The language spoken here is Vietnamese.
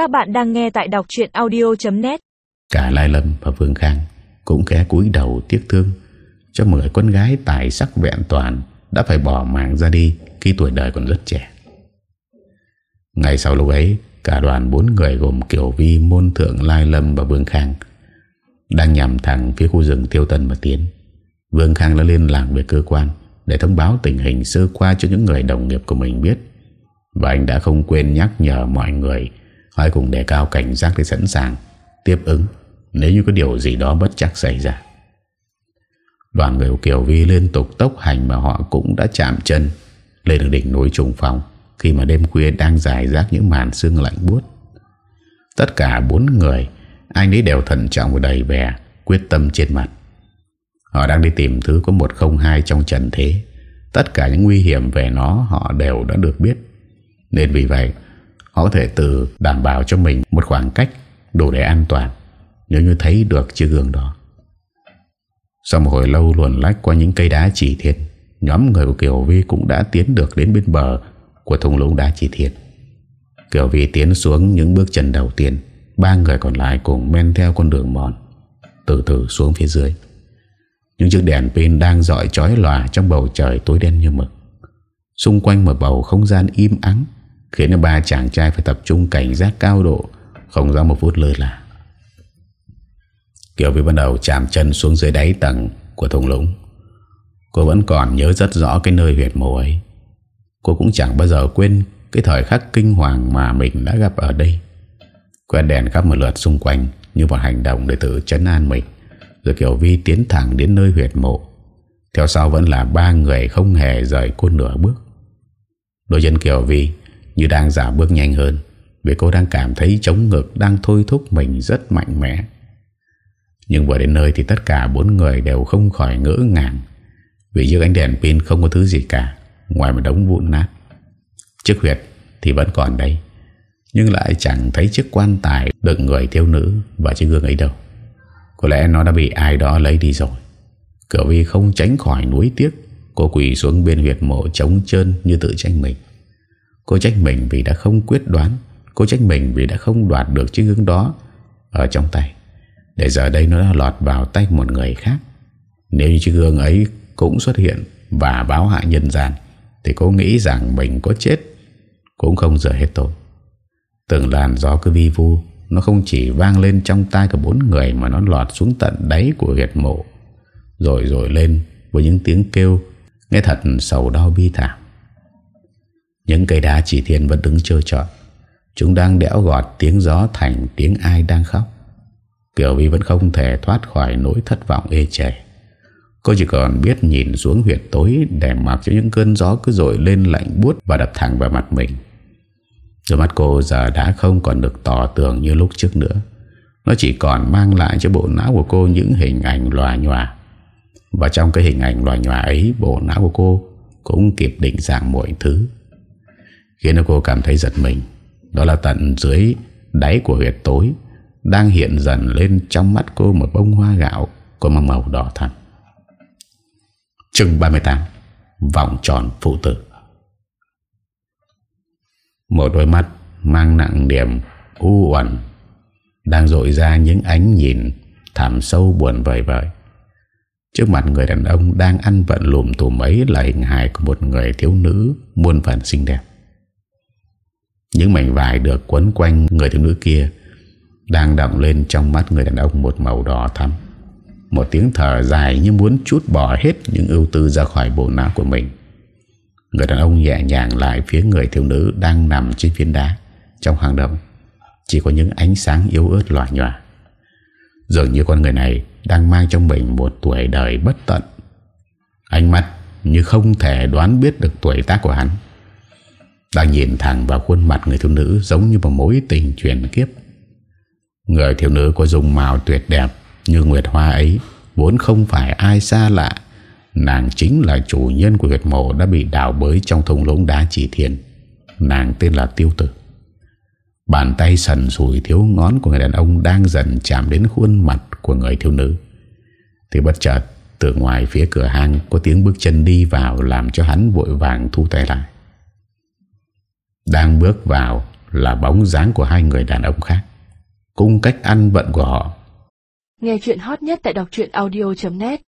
Các bạn đang nghe tại đọc chuyện audio.net Cả Lai Lâm và Vương Khang cũng ghé cúi đầu tiếc thương cho một người con gái tài sắc vẹn toàn đã phải bỏ mạng ra đi khi tuổi đời còn rất trẻ. ngày sau lúc ấy, cả đoàn bốn người gồm Kiều Vi, Môn Thượng, Lai Lâm và Vương Khang đang nhằm thẳng phía khu rừng Tiêu Tân mà tiến. Vương Khang đã liên lạc về cơ quan để thông báo tình hình sơ qua cho những người đồng nghiệp của mình biết. Và anh đã không quên nhắc nhở mọi người hãy cùng đề cao cảnh giác để sẵn sàng tiếp ứng nếu như có điều gì đó bất chắc xảy ra. Đoàn người của Kiều Vi liên tục tốc hành mà họ cũng đã chạm chân lên được đỉnh núi trùng phòng khi mà đêm khuya đang dài rác những màn sương lạnh buốt. Tất cả bốn người anh ấy đều thận trọng và đầy vẻ quyết tâm trên mặt. Họ đang đi tìm thứ có 102 trong trần thế. Tất cả những nguy hiểm về nó họ đều đã được biết. Nên vì vậy, họ có thể tự đảm bảo cho mình một khoảng cách đủ để an toàn nếu như thấy được chiếc gương đó. Sau một hồi lâu luồn lách qua những cây đá chỉ thiệt, nhóm người của Kiều Vi cũng đã tiến được đến bên bờ của thùng lũng đá chỉ thiệt. Kiều Vi tiến xuống những bước chân đầu tiên, ba người còn lại cùng men theo con đường mòn, từ từ xuống phía dưới. Những chiếc đèn pin đang dọi chói lòa trong bầu trời tối đen như mực. Xung quanh một bầu không gian im ắng khiến ba chàng trai phải tập trung cảnh giác cao độ, không ra một phút lơ là. Kiều Vi bắt đầu chạm chân xuống dưới đáy tầng của thùng lũng. Cô vẫn còn nhớ rất rõ cái nơi huyệt mộ ấy. Cô cũng chẳng bao giờ quên cái thời khắc kinh hoàng mà mình đã gặp ở đây. Quét đèn khắp một lượt xung quanh như một hành động để tự chấn an mình. Rồi Kiều Vi tiến thẳng đến nơi huyệt mộ Theo sau vẫn là ba người không hề rời cô nửa bước Đôi chân Kiều Vi như đang giả bước nhanh hơn. Vì cô đang cảm thấy chống ngực Đang thôi thúc mình rất mạnh mẽ. Nhưng vừa đến nơi thì tất cả bốn người đều không khỏi ngỡ ngàng. Vì dưới ánh đèn pin không có thứ gì cả, Ngoài một đống vụn nát. Chiếc huyệt thì vẫn còn đây Nhưng lại chẳng thấy chiếc quan tài Đựng người thiếu nữ Và chiếc gương ấy đâu. Có lẽ nó đã bị ai đó lấy đi rồi. Cửa Vi không tránh khỏi núi tiếc, Cô quỳ xuống bên huyệt mộ trống trơn như tự tranh mình. Cô trách mình vì đã không quyết đoán. Cô trách mình vì đã không đoạt được chiếc gương đó Ở trong tay. Để giờ đây nó đã lọt vào tay một người khác. Nếu như chiếc gương ấy cũng xuất hiện Và báo hại nhân gian, Thì cô nghĩ rằng mình có chết Cũng không giờ hết tội. Từng làn gió cứ vi vu, nó không chỉ vang lên trong tai của bốn người Mà nó lọt xuống tận đáy của huyệt mộ. Rồi rồi lên Với những tiếng kêu, Nghe thật sầu đau bi thảm. Những cây đá chỉ thiên vẫn đứng trơ trọi. Chúng đang đẽo gọt tiếng gió thành tiếng ai đang khóc. Kiều Vi vẫn không thể thoát khỏi nỗi thất vọng ê chề. Cô chỉ còn biết nhìn xuống huyệt tối Để mặc cho những cơn gió cứ dội lên lạnh buốt Và đập thẳng vào mặt mình. Đôi mắt cô giờ đã không còn được tỏ tường như lúc trước nữa. Nó chỉ còn mang lại cho bộ não của cô những hình ảnh lòa nhòa. Và trong cái hình ảnh lòa nhòa ấy, Bộ não của cô cũng kịp định dạng mọi thứ. Khiến cô cảm thấy giật mình Đó là tận dưới đáy của huyệt tối, Đang hiện dần lên trong mắt cô một bông hoa gạo, Có màu màu đỏ thẳm Trừng 38 Vòng tròn phụ tử một đôi mắt mang nặng điểm u uẩn, đang dội ra những ánh nhìn thảm sâu buồn vời vời. Trước mặt người đàn ông đang ăn vận lùm tùm ấy là hình hài của một người thiếu nữ muôn phần xinh đẹp. Những mảnh vải được quấn quanh người thiếu nữ kia đang động lên trong mắt người đàn ông một màu đỏ thắm. Một tiếng thở dài như muốn chút bỏ hết những ưu tư ra khỏi bộ não của mình. Người đàn ông nhẹ nhàng lại phía người thiếu nữ đang nằm trên phiến đá trong hang động. Chỉ có những ánh sáng yếu ớt lòa nhòa. Dường như con người này đang mang trong mình một tuổi đời bất tận. Ánh mắt như không thể đoán biết được tuổi tác của hắn. Đang nhìn thẳng vào khuôn mặt người thiếu nữ giống như một mối tình truyền kiếp. Người thiếu nữ có dùng màu tuyệt đẹp như Nguyệt Hoa ấy vốn không phải ai xa lạ Nàng chính là chủ nhân của huyệt mộ đã bị đào bới trong thùng lũng đá chỉ thiên. Nàng tên là Tiêu Tử. Bàn tay sần sùi thiếu ngón của người đàn ông đang dần chạm đến khuôn mặt của người thiếu nữ. Thì bất chợt, từ ngoài phía cửa hàng có tiếng bước chân đi vào làm cho hắn vội vàng thu tay lại. Đang bước vào, là bóng dáng của hai người đàn ông khác. Cung cách ăn vận của họ. Nghe chuyện hot nhất tại đọc audio.net